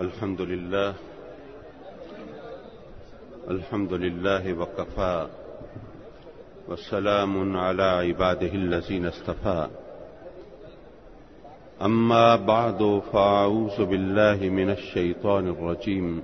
الحمد لله. الحمد لله وكفى. والسلام على عباده الذين اصطفى. أما بعد فأعوذ بالله من الشيطان الرجيم.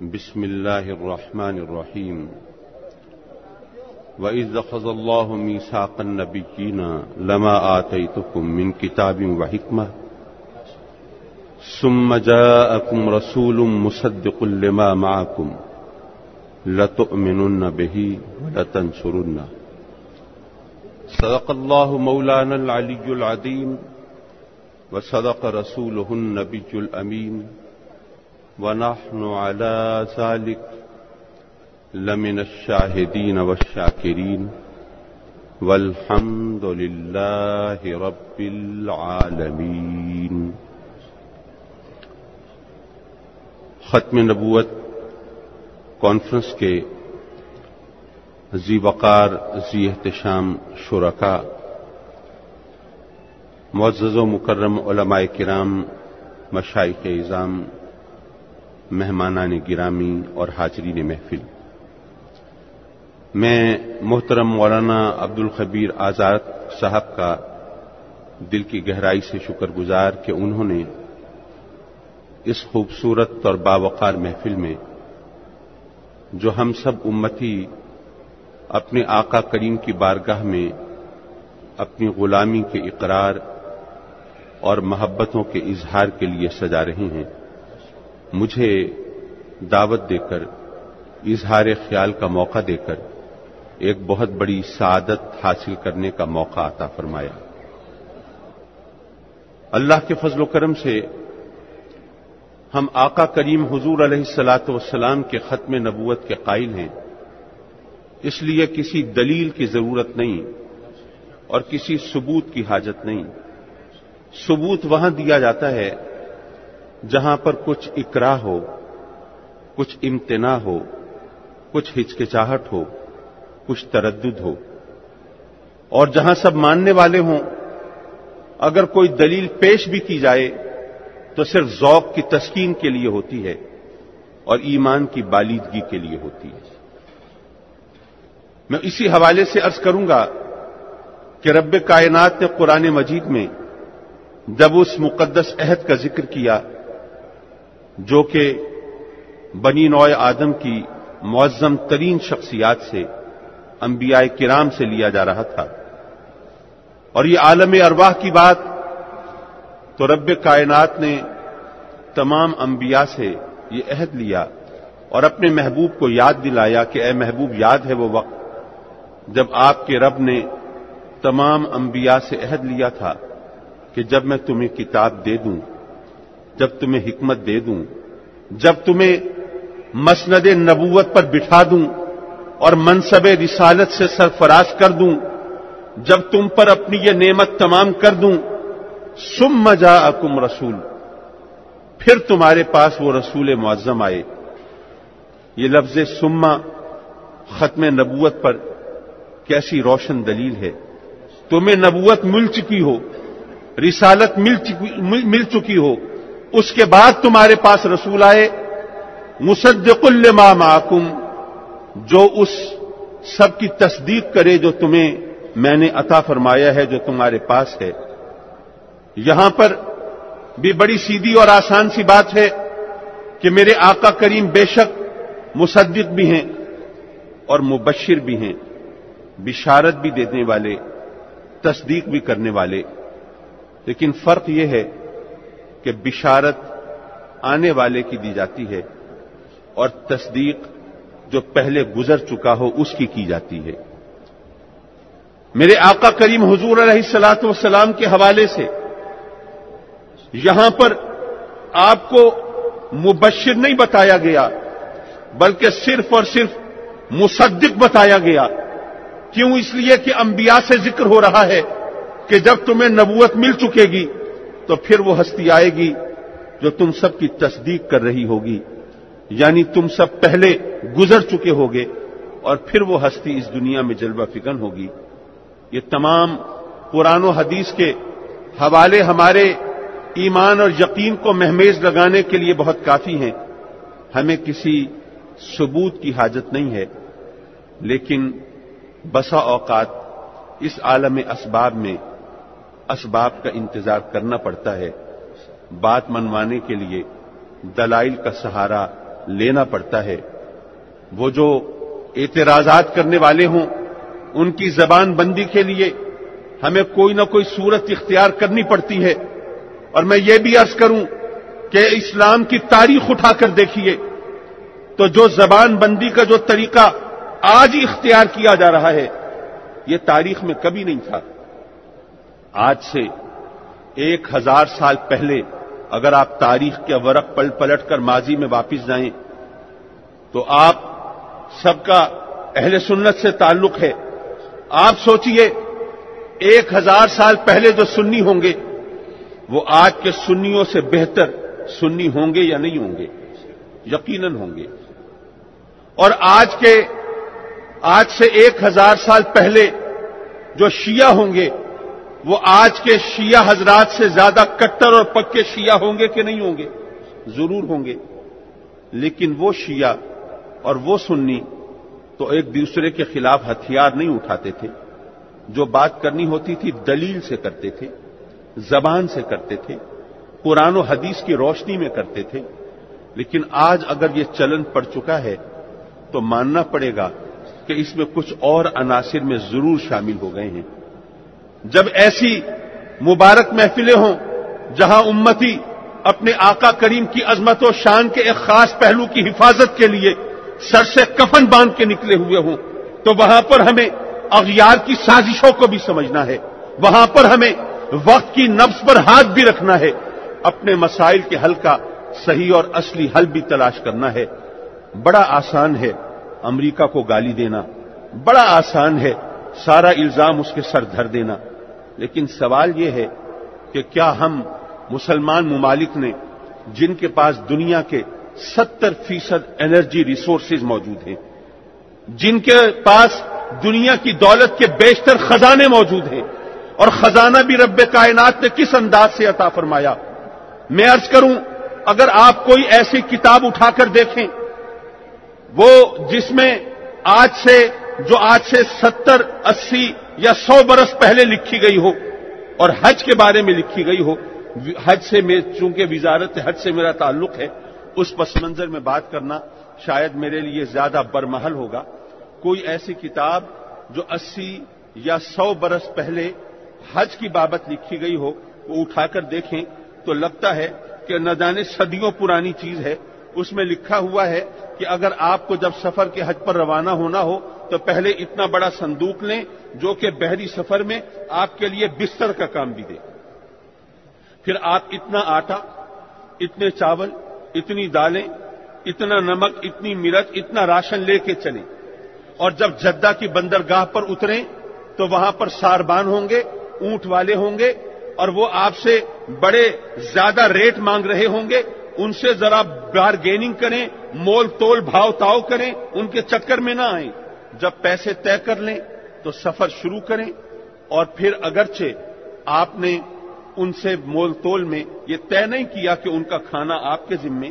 بسم الله الرحمن الرحيم. وإذ أخذ الله ميثاق النبيين لما آتيتكم من كتاب وحكمة ثم جاءكم رسول مصدق لما معكم. لتؤمنن به ولتنصرنه صدق الله مولانا العلي العظيم وصدق رسوله النبي الأمين. ونحن على ذلك لمن الشاهدين والشاكرين. والحمد لله رب العالمين. ختم نبوت کانفرنس کے ذی وقار ذی احتشام شرکا، معزز و مکرم علماء کرام مشائق اظام مہمانان گرامی اور حاضرین محفل۔ میں محترم مولانا عبد الخبیر آزاد صاحب کا دل کی گہرائی سے شکر گزار کہ انہوں نے اس خوبصورت اور باوقار محفل میں جو ہم سب امتی اپنے آقا کریم کی بارگاہ میں اپنی غلامی کے اقرار اور محبتوں کے اظہار کے لیے سجا رہے ہیں، مجھے دعوت دے کر، اظہار خیال کا موقع دے کر ایک بہت بڑی سعادت حاصل کرنے کا موقع عطا فرمایا۔ اللہ کے فضل و کرم سے ہم آقا کریم حضور علیہ السلاۃ والسلام کے ختم نبوت کے قائل ہیں۔ اس لیے کسی دلیل کی ضرورت نہیں اور کسی ثبوت کی حاجت نہیں۔ ثبوت وہاں دیا جاتا ہے جہاں پر کچھ اکرا ہو، کچھ امتنا ہو، کچھ ہچکچاہٹ ہو، کچھ تردد ہو۔ اور جہاں سب ماننے والے ہوں، اگر کوئی دلیل پیش بھی کی جائے تو صرف ذوق کی تسکین کے لیے ہوتی ہے اور ایمان کی بالیدگی کے لیے ہوتی ہے۔ میں اسی حوالے سے ارض کروں گا کہ رب کائنات نے قرآن مجید میں جب اس مقدس عہد کا ذکر کیا جو کہ بنی نوع آدم کی معظم ترین شخصیات سے، انبیاء کرام سے لیا جا رہا تھا۔ اور یہ عالم ارواح کی بات تو رب کائنات نے تمام انبیاء سے یہ عہد لیا اور اپنے محبوب کو یاد دلایا کہ اے محبوب یاد ہے وہ وقت جب آپ کے رب نے تمام انبیاء سے عہد لیا تھا کہ جب میں تمہیں کتاب دے دوں، جب تمہیں حکمت دے دوں، جب تمہیں مسند نبوت پر بٹھا دوں اور منصب رسالت سے سرفراز کر دوں، جب تم پر اپنی یہ نعمت تمام کر دوں سم مجا اکم رسول۔ پھر تمہارے پاس وہ رسول معظم آئے۔ یہ لفظ سما ختم نبوت پر کیسی روشن دلیل ہے۔ تمہیں نبوت مل چکی ہو، رسالت مل چکی مل چکی ہو۔ اس کے بعد تمہارے پاس رسول آئے۔ مصدق الما معکم، جو اس سب کی تصدیق کرے جو تمہیں میں نے عطا فرمایا ہے، جو تمہارے پاس ہے۔ یہاں پر بھی بڑی سیدھی اور آسان سی بات ہے کہ میرے آقا کریم بے شک مصدق بھی ہیں اور مبشر بھی ہیں، بشارت بھی دینے والے، تصدیق بھی کرنے والے۔ لیکن فرق یہ ہے کہ بشارت آنے والے کی دی جاتی ہے اور تصدیق جو پہلے گزر چکا ہو اس کی کی جاتی ہے۔ میرے آقا کریم حضور علیہ السلاط والسلام کے حوالے سے یہاں پر آپ کو مبشر نہیں بتایا گیا، بلکہ صرف اور صرف مصدق بتایا گیا۔ کیوں اس لیے کہ انبیاء سے ذکر ہو رہا ہے کہ جب تمہیں نبوت مل چکے گی، تو پھر وہ ہستی آئے گی جو تم سب کی تصدیق کر رہی ہوگی۔ یعنی تم سب پہلے گزر چکے ہوگے اور پھر وہ ہستی اس دنیا میں جلوہ فکن ہوگی۔ یہ تمام قرآن و حدیث کے حوالے ہمارے ایمان اور یقین کو مہمیز لگانے کے لیے بہت کافی ہیں۔ ہمیں کسی ثبوت کی حاجت نہیں ہے۔ لیکن بسا اوقات اس عالم اسباب میں اسباب کا انتظار کرنا پڑتا ہے۔ بات منوانے کے لیے دلائل کا سہارا لینا پڑتا ہے۔ وہ جو اعتراضات کرنے والے ہوں، ان کی زبان بندی کے لیے ہمیں کوئی نہ کوئی صورت اختیار کرنی پڑتی ہے۔ اور میں یہ بھی عرض کروں کہ اسلام کی تاریخ اٹھا کر دیکھیے تو جو زبان بندی کا جو طریقہ آج ہی اختیار کیا جا رہا ہے، یہ تاریخ میں کبھی نہیں تھا۔ آج سے ایک ہزار سال پہلے اگر آپ تاریخ کے ورق پل پلٹ کر ماضی میں واپس جائیں، تو آپ سب کا اہل سنت سے تعلق ہے۔ آپ سوچئے، ایک ہزار سال پہلے جو سنی ہوں گے وہ آج کے سنیوں سے بہتر سنی ہوں گے یا نہیں ہوں گے؟ یقیناً ہوں گے۔ اور آج کے، آج سے ایک ہزار سال پہلے جو شیعہ ہوں گے، وہ آج کے شیعہ حضرات سے زیادہ کٹر اور پکے شیعہ ہوں گے کہ نہیں ہوں گے؟ ضرور ہوں گے۔ لیکن وہ شیعہ اور وہ سنی تو ایک دوسرے کے خلاف ہتھیار نہیں اٹھاتے تھے۔ جو بات کرنی ہوتی تھی دلیل سے کرتے تھے۔ زبان سے کرتے تھے، قرآن و حدیث کی روشنی میں کرتے تھے۔ لیکن آج اگر یہ چلن پڑ چکا ہے، تو ماننا پڑے گا کہ اس میں کچھ اور عناصر میں ضرور شامل ہو گئے ہیں۔ جب ایسی مبارک محفلیں ہوں جہاں امتی اپنے آقا کریم کی عظمت و شان کے ایک خاص پہلو کی حفاظت کے لیے سر سے کفن باندھ کے نکلے ہوئے ہوں، تو وہاں پر ہمیں اغیار کی سازشوں کو بھی سمجھنا ہے۔ وہاں پر ہمیں وقت کی نفس پر ہاتھ بھی رکھنا ہے، اپنے مسائل کے حل کا صحیح اور اصلی حل بھی تلاش کرنا ہے۔ بڑا آسان ہے امریکہ کو گالی دینا۔ بڑا آسان ہے سارا الزام اس کے سر دھر دینا۔ لیکن سوال یہ ہے کہ کیا ہم مسلمان ممالک نے جن کے پاس دنیا کے ستر فیصد انرجی ریسورسز موجود ہیں، جن کے پاس دنیا کی دولت کے بیشتر خزانے موجود ہیں اور خزانہ بھی رب کائنات نے کس انداز سے عطا فرمایا؟ میں ارض کروں، اگر آپ کوئی ایسی کتاب اٹھا کر دیکھیں، وہ جس میں آج سے، جو آج سے ستر، اسی یا سو برس پہلے لکھی گئی ہو، اور حج کے بارے میں لکھی گئی ہو، حج سے میں، چونکہ وزارت حج سے میرا تعلق ہے، اس پس منظر میں بات کرنا شاید میرے لیے زیادہ برمحل ہوگا۔ کوئی ایسی کتاب جو اسی یا سو برس پہلے حج کی بابت لکھی گئی ہو، وہ اٹھا کر دیکھیں تو لگتا ہے کہ نہ جانے صدیوں پرانی چیز ہے۔ اس میں لکھا ہوا ہے کہ اگر آپ کو جب سفر کے حج پر روانہ ہونا ہو تو پہلے اتنا بڑا صندوق لیں جو کہ بحری سفر میں آپ کے لیے بستر کا کام بھی دے۔ پھر آپ اتنا آٹا، اتنے چاول، اتنی دالیں، اتنا نمک، اتنی مرچ، اتنا راشن لے کے چلیں۔ اور جب جدہ کی بندرگاہ پر اتریں تو وہاں پر ساربان ہوں گے۔ اونٹ والے ہوں گے اور وہ آپ سے بڑے زیادہ ریٹ مانگ رہے ہوں گے، ان سے ذرا بارگیننگ کریں، مول تول بھاؤ تاؤ کریں، ان کے چکر میں نہ آئیں۔ جب پیسے طے کر لیں تو سفر شروع کریں اور پھر اگرچہ آپ نے ان سے مول تول میں یہ طے نہیں کیا کہ ان کا کھانا آپ کے ذمے،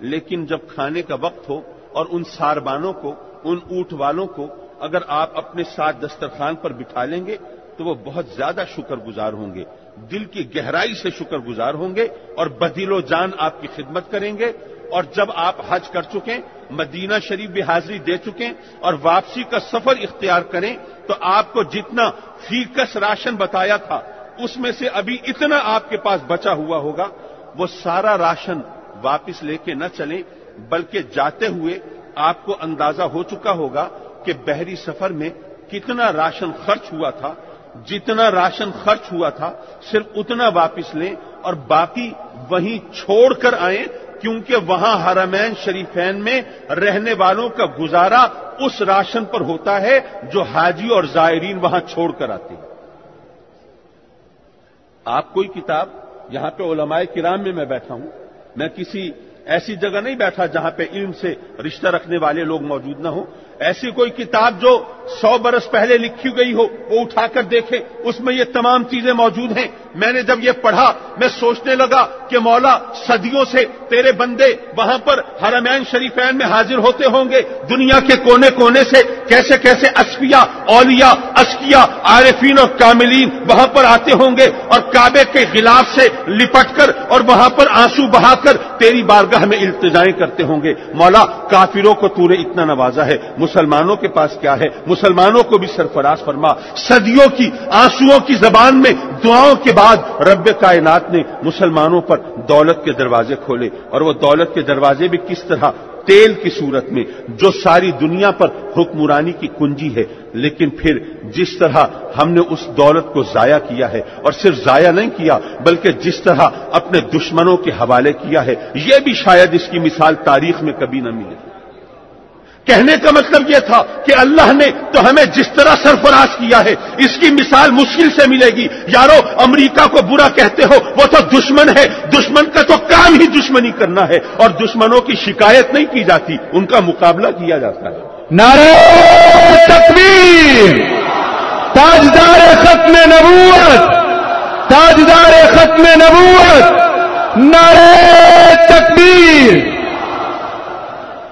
لیکن جب کھانے کا وقت ہو اور ان ساربانوں کو، ان اونٹ والوں کو اگر آپ اپنے ساتھ دسترخوان پر بٹھا لیں گے تو وہ بہت زیادہ شکر گزار ہوں گے۔ دل کی گہرائی سے شکر گزار ہوں گے اور بدیل و جان آپ کی خدمت کریں گے۔ اور جب آپ حج کر چکے، مدینہ شریف بھی حاضری دے چکے اور واپسی کا سفر اختیار کریں، تو آپ کو جتنا فیکس راشن بتایا تھا، اس میں سے ابھی اتنا آپ کے پاس بچا ہوا ہوگا۔ وہ سارا راشن واپس لے کے نہ چلیں، بلکہ جاتے ہوئے آپ کو اندازہ ہو چکا ہوگا کہ بحری سفر میں کتنا راشن خرچ ہوا تھا۔ جتنا راشن خرچ ہوا تھا، صرف اتنا واپس لیں اور باقی وہیں چھوڑ کر آئیں، کیونکہ وہاں حرمین شریفین میں رہنے والوں کا گزارا اس راشن پر ہوتا ہے جو حاجی اور زائرین وہاں چھوڑ کر آتے ہیں۔ آپ کوئی کتاب یہاں پہ علماء کرام میں میں بیٹھا ہوں۔ میں کسی ایسی جگہ نہیں بیٹھا جہاں پہ علم سے رشتہ رکھنے والے لوگ موجود نہ ہوں۔ ایسی کوئی کتاب جو سو برس پہلے لکھی گئی ہو، وہ اٹھا کر دیکھیں، اس میں یہ تمام چیزیں موجود ہیں۔ میں نے جب یہ پڑھا، میں سوچنے لگا کہ مولا صدیوں سے تیرے بندے وہاں پر حرمین شریفین میں حاضر ہوتے ہوں گے۔ دنیا کے کونے کونے سے کیسے کیسے اسفیا اولیا اسکیا عارفین اور کاملین وہاں پر آتے ہوں گے اور کعبے کے خلاف سے لپٹ کر اور وہاں پر آنسو بہا کر تیری بارگاہ میں التجائیں کرتے ہوں گے۔ مولا، کافروں کو تورے اتنا نوازا ہے مسلمانوں کے پاس کیا ہے؟ مسلمانوں کو بھی سرفراز فرما۔ صدیوں کی آنسو کی زبان میں دعاؤں کے بعد رب کائنات نے مسلمانوں پر دولت کے دروازے کھولے۔ اور وہ دولت کے دروازے بھی کس طرح؟ تیل کی صورت میں، جو ساری دنیا پر حکمرانی کی کنجی ہے۔ لیکن پھر جس طرح ہم نے اس دولت کو ضائع کیا ہے، اور صرف ضائع نہیں کیا، بلکہ جس طرح اپنے دشمنوں کے حوالے کیا ہے، یہ بھی شاید اس کی مثال تاریخ میں کبھی نہ ملے۔ کہنے کا مطلب یہ تھا کہ اللہ نے تو ہمیں جس طرح سرفراز کیا ہے، اس کی مثال مشکل سے ملے گی۔ یارو، امریکہ کو برا کہتے ہو، وہ تو دشمن ہے۔ دشمن کا تو کام ہی دشمنی کرنا ہے۔ اور دشمنوں کی شکایت نہیں کی جاتی، ان کا مقابلہ کیا جاتا ہے۔ نعرہ تکبیر۔ تاجدار ختم نبوت۔ تاجدار ختم نبوت۔ نعرہ تکبیر۔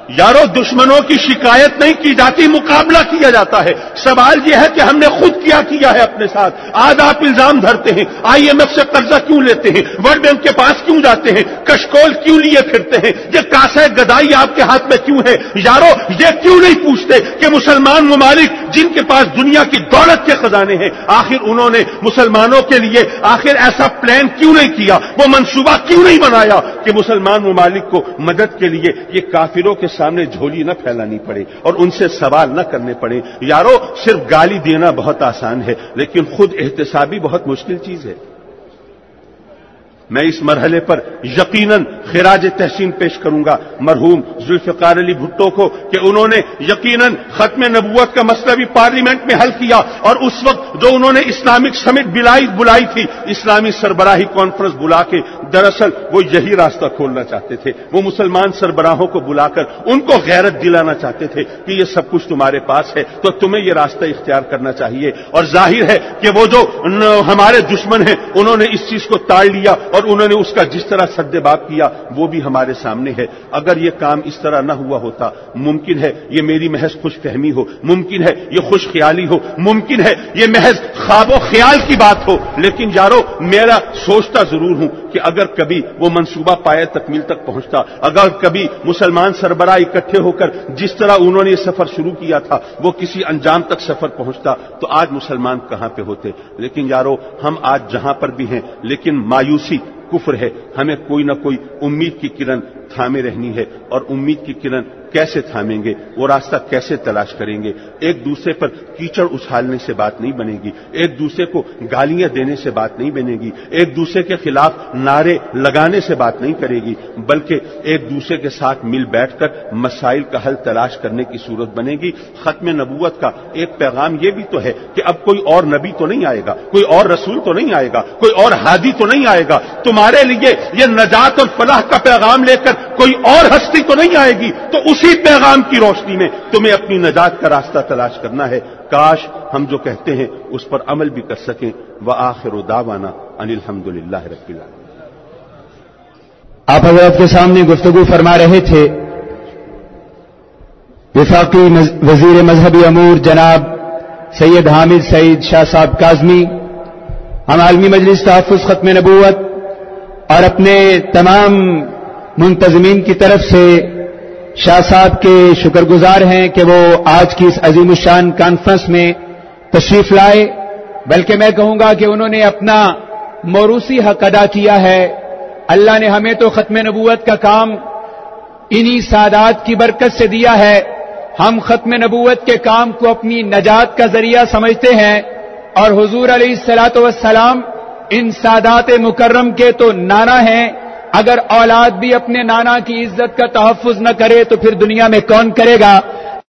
یارو، دشمنوں کی شکایت نہیں کی جاتی، مقابلہ کیا جاتا ہے۔ سوال یہ ہے کہ ہم نے خود کیا کیا ہے اپنے ساتھ؟ آج آپ الزام دھرتے ہیں، آئی ایم ایف سے قرضہ کیوں لیتے ہیں؟ ورلڈ بینک کے پاس کیوں جاتے ہیں؟ کشکول کیوں لیے پھرتے ہیں؟ یہ کاسا گدائی آپ کے ہاتھ میں کیوں ہے؟ یارو، یہ کیوں نہیں پوچھتے کہ مسلمان ممالک جن کے پاس دنیا کی دولت کے خزانے ہیں، آخر انہوں نے مسلمانوں کے لیے آخر ایسا پلان کیوں نہیں کیا؟ وہ منصوبہ کیوں نہیں بنایا کہ مسلمان ممالک کو مدد کے لیے یہ کافروں کے سامنے جھولی نہ پھیلانی پڑے اور ان سے سوال نہ کرنے پڑے۔ یارو، صرف گالی دینا بہت آسان ہے، لیکن خود احتسابی بہت مشکل چیز ہے۔ میں اس مرحلے پر یقیناً خراج تحسین پیش کروں گا۔ مرحوم ذوالفقار علی بھٹو کو کہ انہوں نے یقیناً ختم نبوت کا مسئلہ بھی پارلیمنٹ میں حل کیا اور اس وقت جو انہوں نے اسلامک سمٹ بلائی بلائی تھی، اسلامی سربراہی کانفرنس بلا کے، دراصل وہ یہی راستہ کھولنا چاہتے تھے۔ وہ مسلمان سربراہوں کو بلا کر ان کو غیرت دلانا چاہتے تھے کہ یہ سب کچھ تمہارے پاس ہے، تو تمہیں یہ راستہ اختیار کرنا چاہیے۔ اور ظاہر ہے کہ وہ جو ہمارے دشمن ہیں، انہوں نے اس چیز کو تاڑ لیا اور انہوں نے اس کا جس طرح سد باب کیا، وہ بھی ہمارے سامنے ہے۔ اگر یہ کام اس طرح نہ ہوا ہوتا، ممکن ہے یہ میری محض خوش فہمی ہو، ممکن ہے یہ خوش خیالی ہو، ممکن ہے یہ محض خواب و خیال کی بات ہو، لیکن یارو، میرا سوچتا ضرور ہوں کہ اگر کبھی وہ منصوبہ پائے تکمیل تک پہنچتا، اگر کبھی مسلمان سربراہ اکٹھے ہو کر جس طرح انہوں نے یہ سفر شروع کیا تھا، وہ کسی انجام تک سفر پہنچتا، تو آج مسلمان کہاں پہ ہوتے؟ لیکن یارو، ہم آج جہاں پر بھی ہیں، لیکن مایوسی کفر ہے، ہمیں کوئی نہ کوئی امید کی کرن تھامے رہنی ہے، اور امید کی کرن کیسے تھامیں گے؟ وہ راستہ کیسے تلاش کریں گے؟ ایک دوسرے پر کیچڑ اچھالنے سے بات نہیں بنے گی، ایک دوسرے کو گالیاں دینے سے بات نہیں بنے گی، ایک دوسرے کے خلاف نعرے لگانے سے بات نہیں کرے گی، بلکہ ایک دوسرے کے ساتھ مل بیٹھ کر مسائل کا حل تلاش کرنے کی صورت بنے گی۔ ختم نبوت کا ایک پیغام یہ بھی تو ہے کہ اب کوئی اور نبی تو نہیں آئے گا، کوئی اور رسول تو نہیں آئے گا، کوئی اور ہادی تو نہیں آئے گا۔ تمہارے لیے یہ نجات اور فلاح کا پیغام لے کر کوئی اور ہستی تو نہیں آئے گی، تو اسی پیغام کی روشنی میں تمہیں اپنی نجات کا راستہ تلاش کرنا ہے۔ کاش ہم جو کہتے ہیں اس پر عمل بھی کر سکیں۔ وہ آخر و داوانا ان الحمد للہ رب اللہ آپ حضرت کے سامنے گفتگو فرما رہے تھے، وفاقی وزیر مذہبی امور جناب سید حامد سعید شاہ صاحب کاظمی، ہم عالمی مجلس تحفظ ختم نبوت اور اپنے تمام منتظمین کی طرف سے شاہ صاحب کے شکر گزار ہیں کہ وہ آج کی اس عظیم الشان کانفرنس میں تشریف لائے۔ بلکہ میں کہوں گا کہ انہوں نے اپنا موروثی حق ادا کیا ہے۔ اللہ نے ہمیں تو ختم نبوت کا کام انہی سادات کی برکت سے دیا ہے۔ ہم ختم نبوت کے کام کو اپنی نجات کا ذریعہ سمجھتے ہیں اور حضور علیہ السلاۃ والسلام ان سادات مکرم کے تو نانا ہیں۔ اگر اولاد بھی اپنے نانا کی عزت کا تحفظ نہ کرے تو پھر دنیا میں کون کرے گا؟